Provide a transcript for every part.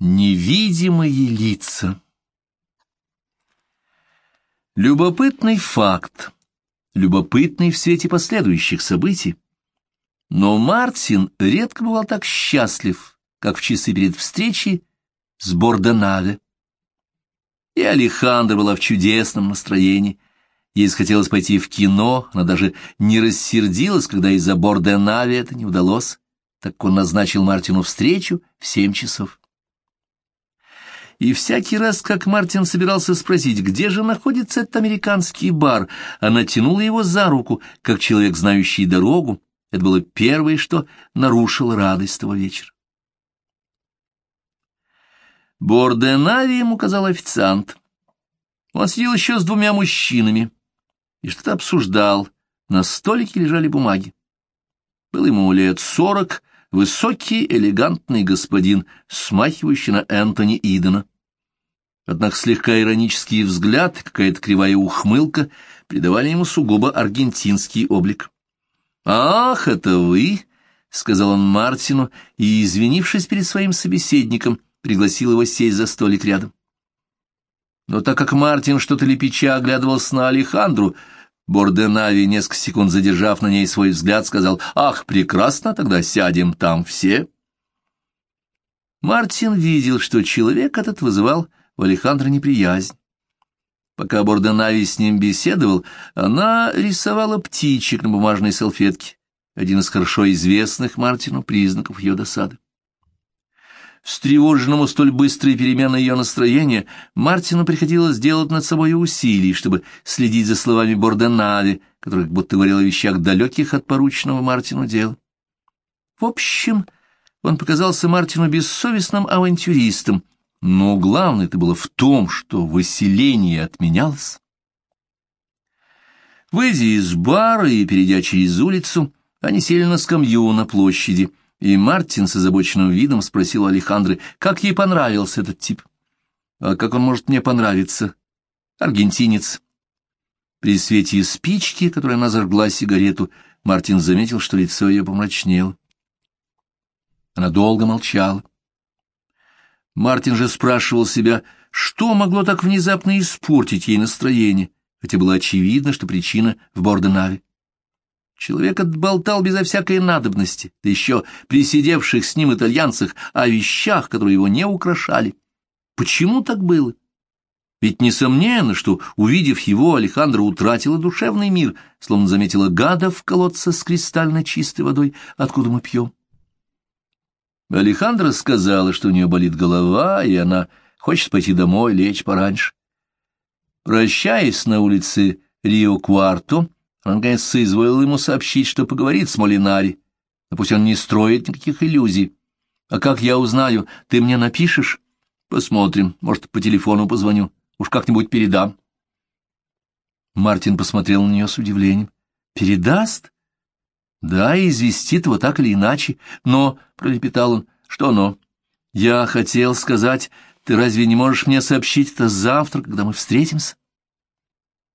Невидимые лица Любопытный факт, любопытный в свете последующих событий, но Мартин редко бывал так счастлив, как в часы перед встречей с Борденаве. И Алехандра была в чудесном настроении. Ей захотелось пойти в кино, она даже не рассердилась, когда из-за Борденави это не удалось, так он назначил Мартину встречу в семь часов. И всякий раз, как Мартин собирался спросить, где же находится этот американский бар, она тянула его за руку, как человек, знающий дорогу. Это было первое, что нарушило радость того вечера. Борденави ему указал официант. Он сидел еще с двумя мужчинами и что-то обсуждал. На столике лежали бумаги. Был ему лет сорок, высокий, элегантный господин, смахивающий на Энтони Идена. Однако слегка иронический взгляд, какая-то кривая ухмылка придавали ему сугубо аргентинский облик. «Ах, это вы!» — сказал он Мартину и, извинившись перед своим собеседником, пригласил его сесть за столик рядом. Но так как Мартин что-то лепеча оглядывался на Алехандру, Борденави, несколько секунд задержав на ней свой взгляд, сказал, «Ах, прекрасно, тогда сядем там все». Мартин видел, что человек этот вызывал у Алехандра неприязнь. Пока Борденави с ним беседовал, она рисовала птичек на бумажной салфетке, один из хорошо известных Мартину признаков ее досады. Встревоженному столь быстрой переменой ее настроения, Мартину приходилось делать над собой усилий, чтобы следить за словами Борденави, который как будто говорил о вещах далеких от порученного Мартину дела. В общем, он показался Мартину бессовестным авантюристом, но главное-то было в том, что выселение отменялось. Выйдя из бара и перейдя через улицу, они сели на скамью на площади — и Мартин с озабоченным видом спросил Алехандры, как ей понравился этот тип. «А как он может мне понравиться?» «Аргентинец». При свете спички, которой она зажгла сигарету, Мартин заметил, что лицо ее помрачнело. Она долго молчала. Мартин же спрашивал себя, что могло так внезапно испортить ей настроение, хотя было очевидно, что причина в Борденаве. Человек отболтал безо всякой надобности, да еще при сидевших с ним итальянцах о вещах, которые его не украшали. Почему так было? Ведь несомненно, что, увидев его, Алехандро утратила душевный мир, словно заметила гада в колодце с кристально чистой водой, откуда мы пьем. Алехандро сказала, что у нее болит голова, и она хочет пойти домой, лечь пораньше. Прощаясь на улице Рио-Куарто, наконец, соизволил ему сообщить, что поговорит с Молинари, но пусть он не строит никаких иллюзий. А как я узнаю, ты мне напишешь? Посмотрим, может, по телефону позвоню, уж как-нибудь передам. Мартин посмотрел на нее с удивлением. «Передаст?» «Да, известит его так или иначе. Но, — пролепетал он, — что но? Я хотел сказать, ты разве не можешь мне сообщить это завтра, когда мы встретимся?»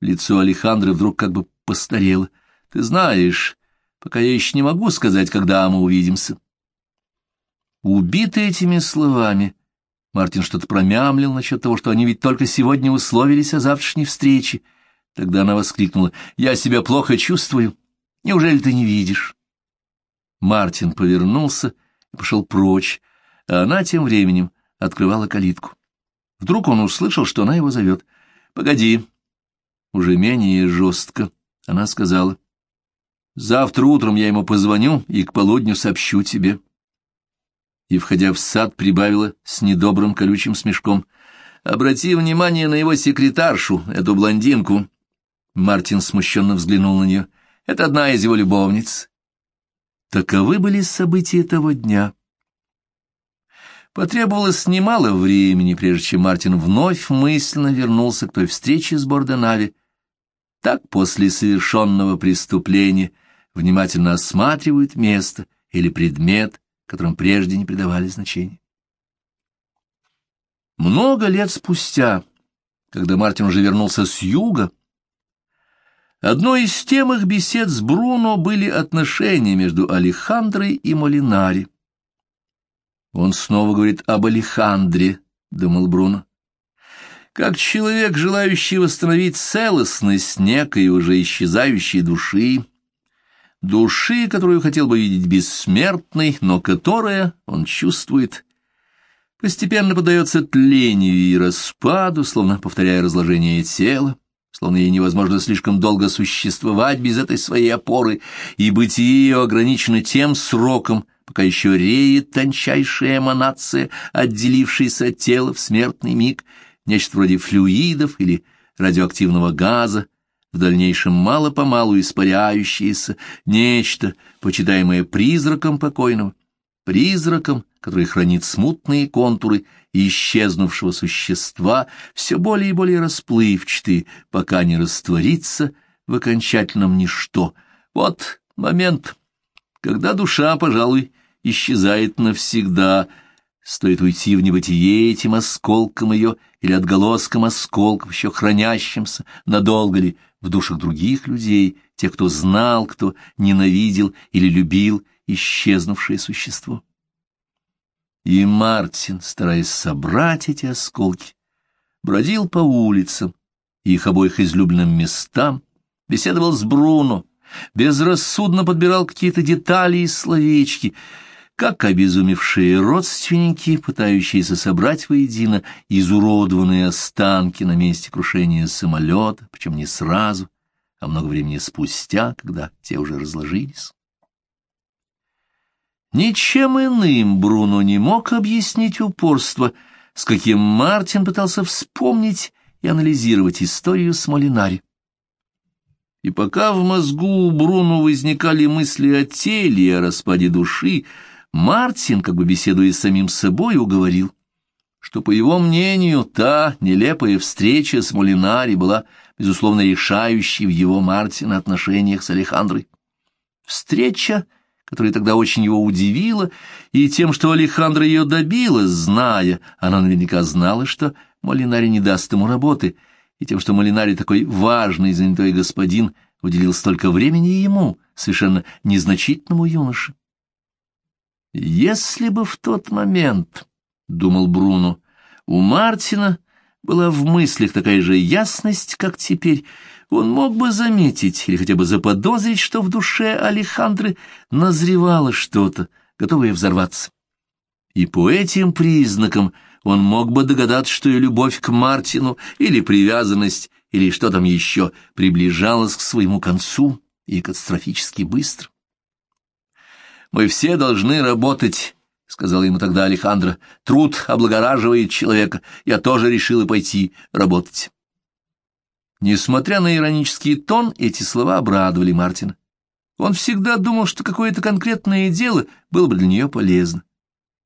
Лицо Алехандры вдруг как бы постарела. Ты знаешь, пока я еще не могу сказать, когда мы увидимся. Убитый этими словами, Мартин что-то промямлил насчет того, что они ведь только сегодня условились о завтрашней встрече. Тогда она воскликнула. «Я себя плохо чувствую. Неужели ты не видишь?» Мартин повернулся и пошел прочь, а она тем временем открывала калитку. Вдруг он услышал, что она его зовет. «Погоди». Уже менее жестко. Она сказала, «Завтра утром я ему позвоню и к полудню сообщу тебе». И, входя в сад, прибавила с недобрым колючим смешком, «Обрати внимание на его секретаршу, эту блондинку». Мартин смущенно взглянул на нее. «Это одна из его любовниц». Таковы были события того дня. Потребовалось немало времени, прежде чем Мартин вновь мысленно вернулся к той встрече с Борденави, так после совершенного преступления внимательно осматривают место или предмет, которым прежде не придавали значения. Много лет спустя, когда Мартин уже вернулся с юга, одной из тем их бесед с Бруно были отношения между Алехандрой и Молинари. Он снова говорит об Алехандре, — думал Бруно. Как человек, желающий восстановить целостность некой уже исчезающей души, души, которую хотел бы видеть бессмертной, но которая, он чувствует, постепенно подается тлению и распаду, словно повторяя разложение тела, словно ей невозможно слишком долго существовать без этой своей опоры, и бытие ее ограничено тем сроком, пока еще реет тончайшая эманация, отделившаяся от тела в смертный миг, нечто вроде флюидов или радиоактивного газа, в дальнейшем мало-помалу испаряющееся, нечто, почитаемое призраком покойного, призраком, который хранит смутные контуры исчезнувшего существа, все более и более расплывчатые, пока не растворится в окончательном ничто. Вот момент, когда душа, пожалуй, исчезает навсегда, стоит уйти в небытие этим осколком ее или отголоском осколков, еще хранящимся, надолго ли, в душах других людей, тех, кто знал, кто ненавидел или любил исчезнувшее существо. И Мартин, стараясь собрать эти осколки, бродил по улицам, их обоих излюбленным местам, беседовал с Бруно, безрассудно подбирал какие-то детали и словечки, как обезумевшие родственники, пытающиеся собрать воедино изуродованные останки на месте крушения самолета, причем не сразу, а много времени спустя, когда те уже разложились. Ничем иным Бруно не мог объяснить упорство, с каким Мартин пытался вспомнить и анализировать историю Смолинари. И пока в мозгу у Бруно возникали мысли о теле и о распаде души, Мартин, как бы беседуя с самим собой, уговорил, что, по его мнению, та нелепая встреча с Молинари была, безусловно, решающей в его Мартина отношениях с Алехандрой. Встреча, которая тогда очень его удивила, и тем, что Алехандра ее добила, зная, она наверняка знала, что Молинари не даст ему работы, и тем, что Молинари такой важный занятой господин уделил столько времени ему, совершенно незначительному юноше. Если бы в тот момент, — думал Бруно, — у Мартина была в мыслях такая же ясность, как теперь, он мог бы заметить или хотя бы заподозрить, что в душе Алехандры назревало что-то, готовое взорваться. И по этим признакам он мог бы догадаться, что и любовь к Мартину, или привязанность, или что там еще, приближалась к своему концу и катастрофически быстро. Мы все должны работать, — сказал ему тогда Алехандро. Труд облагораживает человека. Я тоже решила пойти работать. Несмотря на иронический тон, эти слова обрадовали Мартина. Он всегда думал, что какое-то конкретное дело было бы для нее полезно.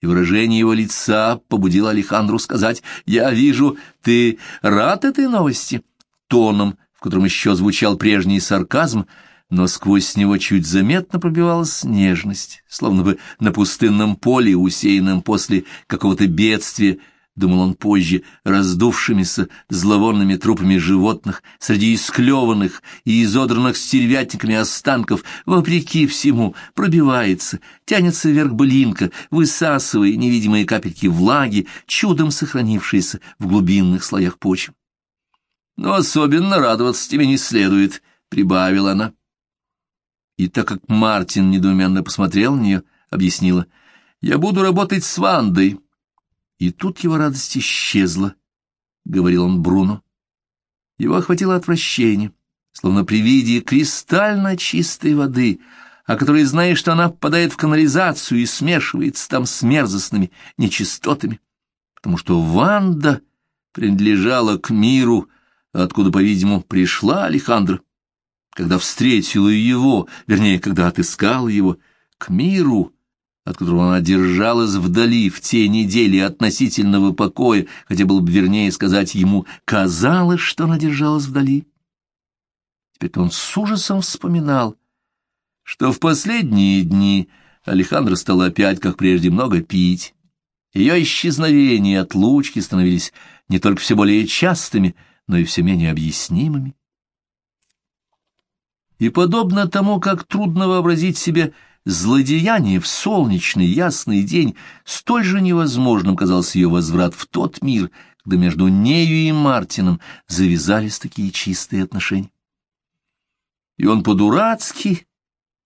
И выражение его лица побудило Алехандру сказать, «Я вижу, ты рад этой новости?» Тоном, в котором еще звучал прежний сарказм, — но сквозь него чуть заметно пробивалась нежность, словно бы на пустынном поле, усеянном после какого-то бедствия, думал он позже, раздувшимися зловонными трупами животных, среди исклеванных и изодранных стервятниками останков, вопреки всему, пробивается, тянется вверх блинка, высасывая невидимые капельки влаги, чудом сохранившиеся в глубинных слоях почв. «Но особенно радоваться тебе не следует», — прибавила она. И так как Мартин недоуменно посмотрел на нее, объяснила, «Я буду работать с Вандой». И тут его радость исчезла, — говорил он Бруно. Его охватило отвращение, словно при виде кристально чистой воды, о которой знаешь, что она попадает в канализацию и смешивается там с мерзостными нечистотами, потому что Ванда принадлежала к миру, откуда, по-видимому, пришла Алехандра когда встретила его, вернее, когда отыскала его, к миру, от которого она держалась вдали в те недели относительного покоя, хотя было бы вернее сказать ему, казалось, что она держалась вдали. Теперь он с ужасом вспоминал, что в последние дни Алехандро стала опять, как прежде, много пить. Ее исчезновения и отлучки становились не только все более частыми, но и все менее объяснимыми. И подобно тому, как трудно вообразить себе злодеяние в солнечный ясный день столь же невозможным казался ее возврат в тот мир, когда между нею и Мартином завязались такие чистые отношения. И он по-дурацки,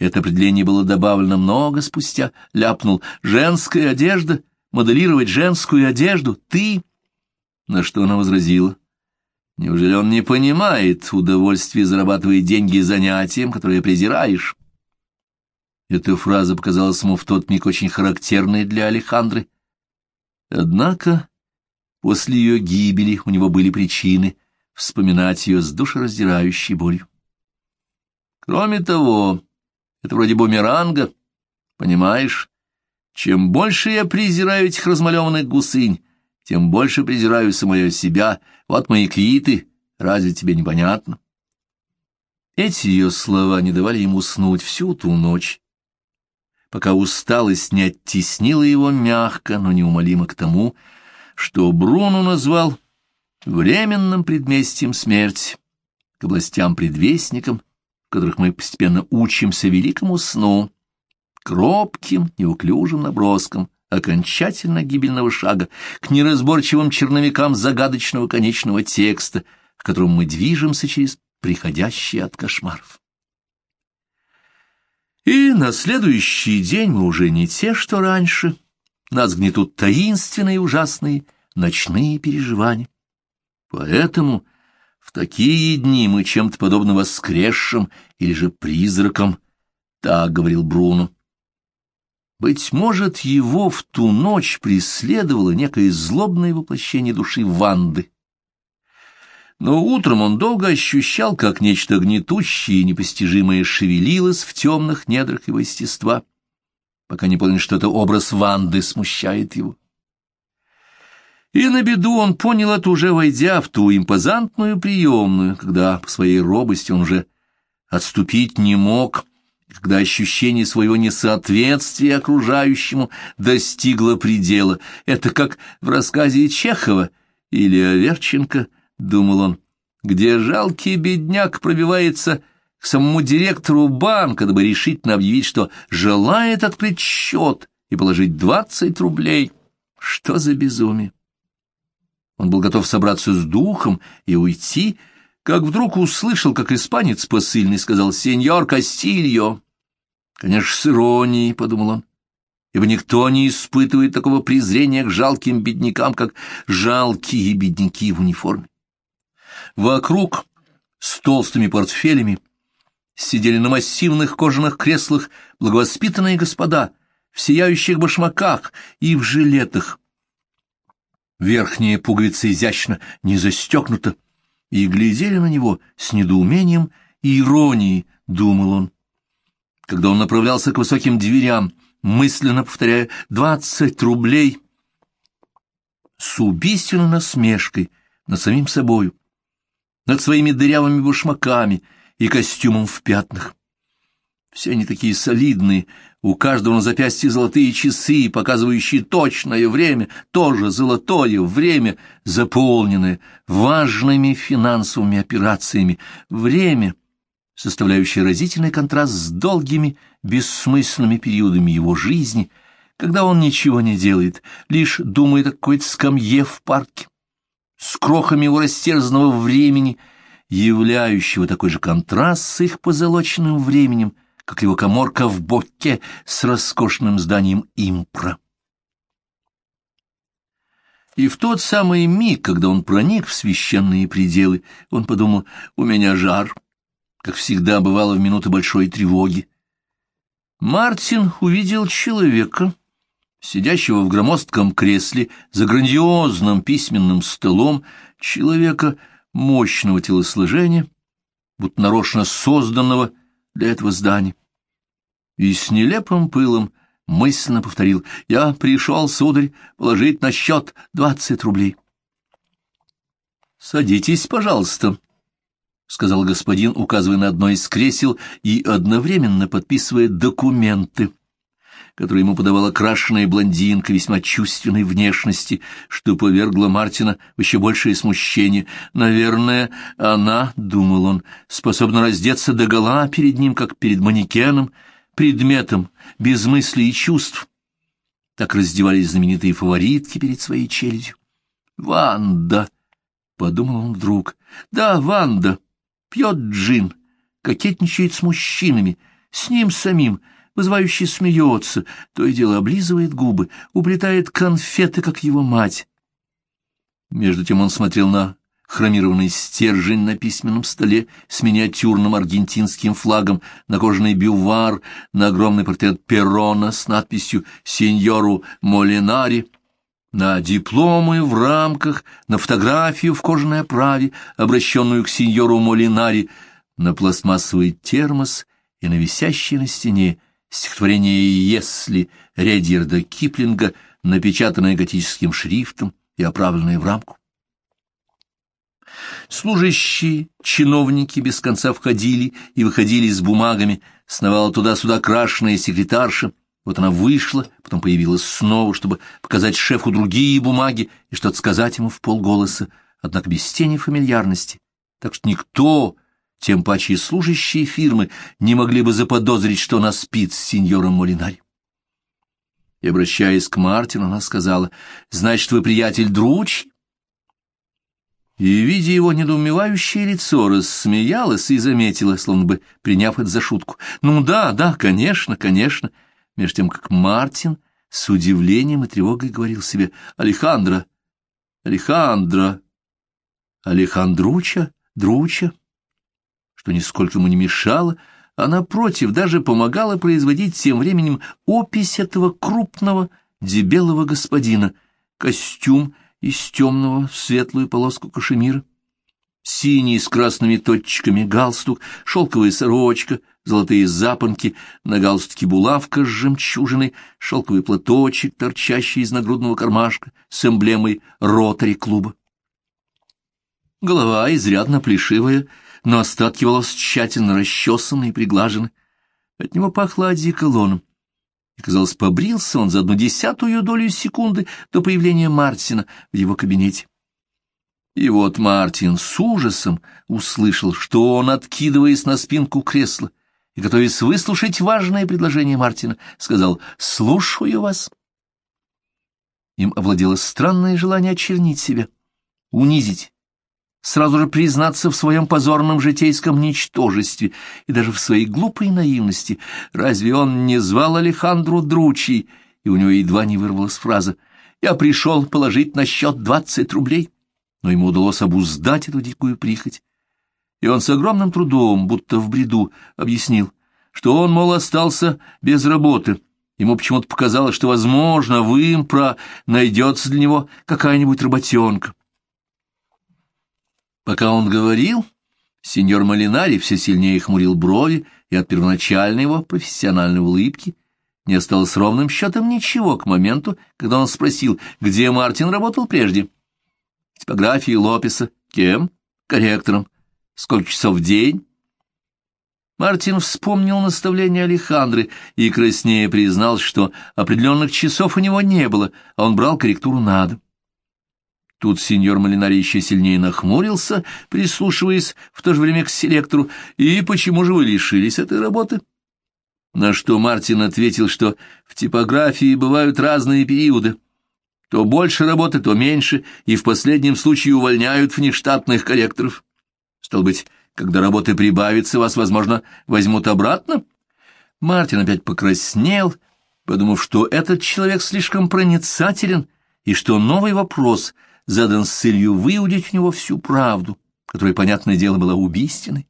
это определение было добавлено много спустя, ляпнул «женская одежда, моделировать женскую одежду, ты...» На что она возразила. Неужели он не понимает удовольствие зарабатывать деньги занятием, которое презираешь? Эта фраза показалась ему в тот миг очень характерной для Алехандры. Однако после ее гибели у него были причины вспоминать ее с душераздирающей болью. Кроме того, это вроде бумеранга, понимаешь? Чем больше я презираю этих размалеванных гусынь, тем больше презираю самое себя. Вот мои квиты, разве тебе непонятно? Эти ее слова не давали ему уснуть всю ту ночь, пока усталость не оттеснила его мягко, но неумолимо к тому, что Бруно назвал временным предместьем смерти, к областям-предвестникам, в которых мы постепенно учимся великому сну, кропким, неуклюжим наброском окончательно гибельного шага, к неразборчивым черновикам загадочного конечного текста, к которому мы движемся через приходящие от кошмаров. И на следующий день мы уже не те, что раньше. Нас гнетут таинственные ужасные ночные переживания. Поэтому в такие дни мы чем-то подобно воскресшим или же призракам, так говорил Бруно. Быть может, его в ту ночь преследовало некое злобное воплощение души Ванды. Но утром он долго ощущал, как нечто гнетущее и непостижимое шевелилось в темных недрах его естества, пока не понял, что это образ Ванды смущает его. И на беду он понял это уже войдя в ту импозантную приемную, когда по своей робости он уже отступить не мог, когда ощущение своего несоответствия окружающему достигло предела. Это как в рассказе Чехова или Аверченко, — думал он, — где жалкий бедняк пробивается к самому директору банка, дабы решительно объявить, что желает открыть счет и положить двадцать рублей. Что за безумие! Он был готов собраться с духом и уйти, как вдруг услышал, как испанец посыльный сказал «Сеньор Кастильо». «Конечно, с иронией», — подумал он, ибо никто не испытывает такого презрения к жалким беднякам, как жалкие бедняки в униформе. Вокруг с толстыми портфелями сидели на массивных кожаных креслах благовоспитанные господа в сияющих башмаках и в жилетах, верхняя пуговица изящно не застегнута, и глядели на него с недоумением и иронией, думал он. Когда он направлялся к высоким дверям, мысленно повторяя «двадцать рублей», с убийственной насмешкой над самим собою, над своими дырявыми башмаками и костюмом в пятнах. Все они такие солидные, у каждого на запястье золотые часы, показывающие точное время, тоже золотое время, заполненное важными финансовыми операциями, время, составляющее разительный контраст с долгими, бессмысленными периодами его жизни, когда он ничего не делает, лишь думает о какой-то скамье в парке, с крохами его растерзанного времени, являющего такой же контраст с их позолоченным временем, как его коморка в боке с роскошным зданием импра. И в тот самый миг, когда он проник в священные пределы, он подумал, у меня жар, как всегда бывало в минуты большой тревоги. Мартин увидел человека, сидящего в громоздком кресле за грандиозным письменным столом, человека мощного телосложения, будто нарочно созданного для этого здания и с нелепым пылом мысленно повторил «Я пришел, сударь, положить на счет двадцать рублей». «Садитесь, пожалуйста», — сказал господин, указывая на одно из кресел и одновременно подписывая документы, которые ему подавала крашеная блондинка весьма чувственной внешности, что повергло Мартина в еще большее смущение. «Наверное, она, — думал он, — способна раздеться догола перед ним, как перед манекеном, — предметом, без мыслей и чувств. Так раздевались знаменитые фаворитки перед своей челюстью. «Ванда!» — подумал он вдруг. «Да, Ванда! Пьет джин, кокетничает с мужчинами, с ним самим, вызывающе смеется, то и дело облизывает губы, уплетает конфеты, как его мать». Между тем он смотрел на хромированный стержень на письменном столе с миниатюрным аргентинским флагом, на кожаный бювар, на огромный портрет Перрона с надписью «Сеньору Молинари», на дипломы в рамках, на фотографию в кожаной оправе, обращенную к сеньору Молинари, на пластмассовый термос и на висящее на стене стихотворение «Если» Редьерда Киплинга, напечатанное готическим шрифтом и оправленное в рамку. Служащие, чиновники без конца входили и выходили с бумагами, сновала туда-сюда крашеная секретарша. Вот она вышла, потом появилась снова, чтобы показать шефу другие бумаги и что-то сказать ему в полголоса, однако без тени фамильярности. Так что никто, тем паче служащие фирмы, не могли бы заподозрить, что она спит с сеньором Молинари. И, обращаясь к Мартину, она сказала, «Значит, вы приятель Друч?» и, видя его недоумевающее лицо, рассмеялась и заметила, словно бы приняв это за шутку. «Ну да, да, конечно, конечно!» Между тем, как Мартин с удивлением и тревогой говорил себе «Алехандро! Алехандро! Алехандруча! Друча!» Что нисколько ему не мешало, а напротив даже помогала производить тем временем опись этого крупного дебелого господина, костюм — из темного в светлую полоску кашемира, синий с красными точками галстук, шелковая сорочка, золотые запонки, на галстуке булавка с жемчужиной, шелковый платочек, торчащий из нагрудного кармашка, с эмблемой ротари-клуба. Голова изрядно плешивая, но остатки волос тщательно расчесаны и приглажены. От него пахло одеколоном и, казалось, побрился он за одну десятую долю секунды до появления Мартина в его кабинете. И вот Мартин с ужасом услышал, что он, откидываясь на спинку кресла и готовясь выслушать важное предложение Мартина, сказал «Слушаю вас». Им овладело странное желание очернить себя, унизить, сразу же признаться в своем позорном житейском ничтожестве и даже в своей глупой наивности. Разве он не звал Алехандру Дручи? И у него едва не вырвалась фраза «Я пришел положить на счет двадцать рублей». Но ему удалось обуздать эту дикую прихоть. И он с огромным трудом, будто в бреду, объяснил, что он, мол, остался без работы. Ему почему-то показалось, что, возможно, в импро найдется для него какая-нибудь работенка. Пока он говорил, сеньор Малинари все сильнее хмурил брови, и от первоначальной его профессиональной улыбки не осталось ровным счетом ничего к моменту, когда он спросил, где Мартин работал прежде. Типографии Лопеса. Кем? Корректором. Сколько часов в день? Мартин вспомнил наставление Алехандры и краснее признал, что определенных часов у него не было, а он брал корректуру на дом. Тут сеньор Малинари еще сильнее нахмурился, прислушиваясь в то же время к селектору. «И почему же вы лишились этой работы?» На что Мартин ответил, что в типографии бывают разные периоды. То больше работы, то меньше, и в последнем случае увольняют внештатных корректоров. Стал быть, когда работы прибавится, вас, возможно, возьмут обратно? Мартин опять покраснел, подумав, что этот человек слишком проницателен, и что новый вопрос — задан с целью выудить у него всю правду, которая, понятное дело, была убийственной.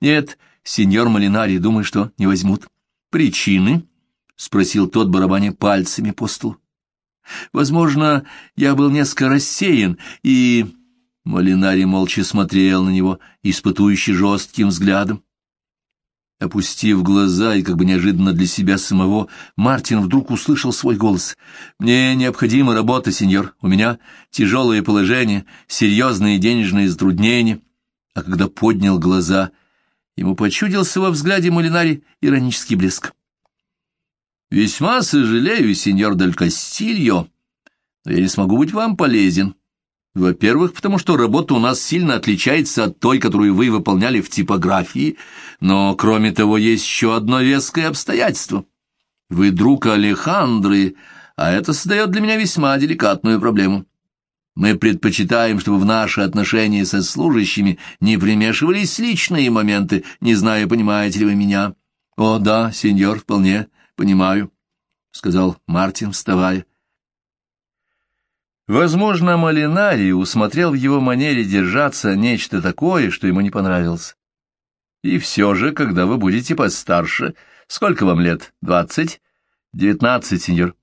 Нет, сеньор Малинари, думаю, что не возьмут. Причины? — спросил тот, барабаня пальцами по столу. Возможно, я был несколько рассеян, и... Малинари молча смотрел на него, испытующий жестким взглядом. Опустив глаза и как бы неожиданно для себя самого, Мартин вдруг услышал свой голос. «Мне необходима работа, сеньор. У меня тяжелое положение, серьезные денежные затруднения». А когда поднял глаза, ему почудился во взгляде Молинари иронический блеск. «Весьма сожалею, сеньор Дель Кастильо, но я не смогу быть вам полезен. Во-первых, потому что работа у нас сильно отличается от той, которую вы выполняли в типографии, но, кроме того, есть еще одно веское обстоятельство. Вы друг Алехандры, а это создает для меня весьма деликатную проблему. Мы предпочитаем, чтобы в наши отношения со служащими не примешивались личные моменты, не знаю, понимаете ли вы меня. — О, да, сеньор, вполне понимаю, — сказал Мартин, вставая. Возможно, Малинари усмотрел в его манере держаться нечто такое, что ему не понравилось. И все же, когда вы будете постарше, сколько вам лет? Двадцать? Девятнадцать, сеньор.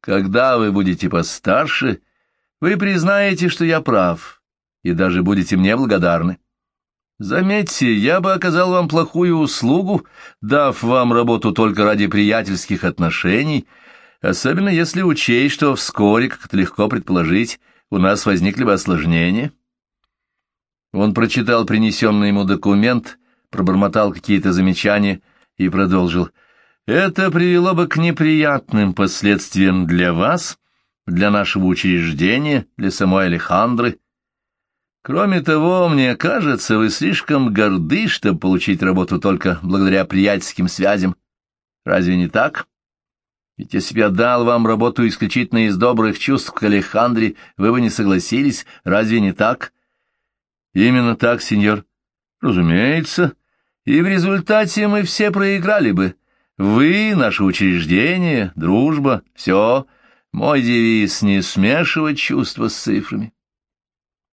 Когда вы будете постарше, вы признаете, что я прав, и даже будете мне благодарны. Заметьте, я бы оказал вам плохую услугу, дав вам работу только ради приятельских отношений, особенно если учесть, что вскоре, как это легко предположить, у нас возникли бы осложнения. Он прочитал принесенный ему документ, пробормотал какие-то замечания и продолжил. «Это привело бы к неприятным последствиям для вас» для нашего учреждения, для самой Алехандры. Кроме того, мне кажется, вы слишком горды, чтобы получить работу только благодаря приятельским связям. Разве не так? Ведь если бы я дал вам работу исключительно из добрых чувств к Алехандре, вы бы не согласились. Разве не так? Именно так, сеньор. Разумеется. И в результате мы все проиграли бы. Вы, наше учреждение, дружба, все. Мой девиз — не смешивать чувства с цифрами.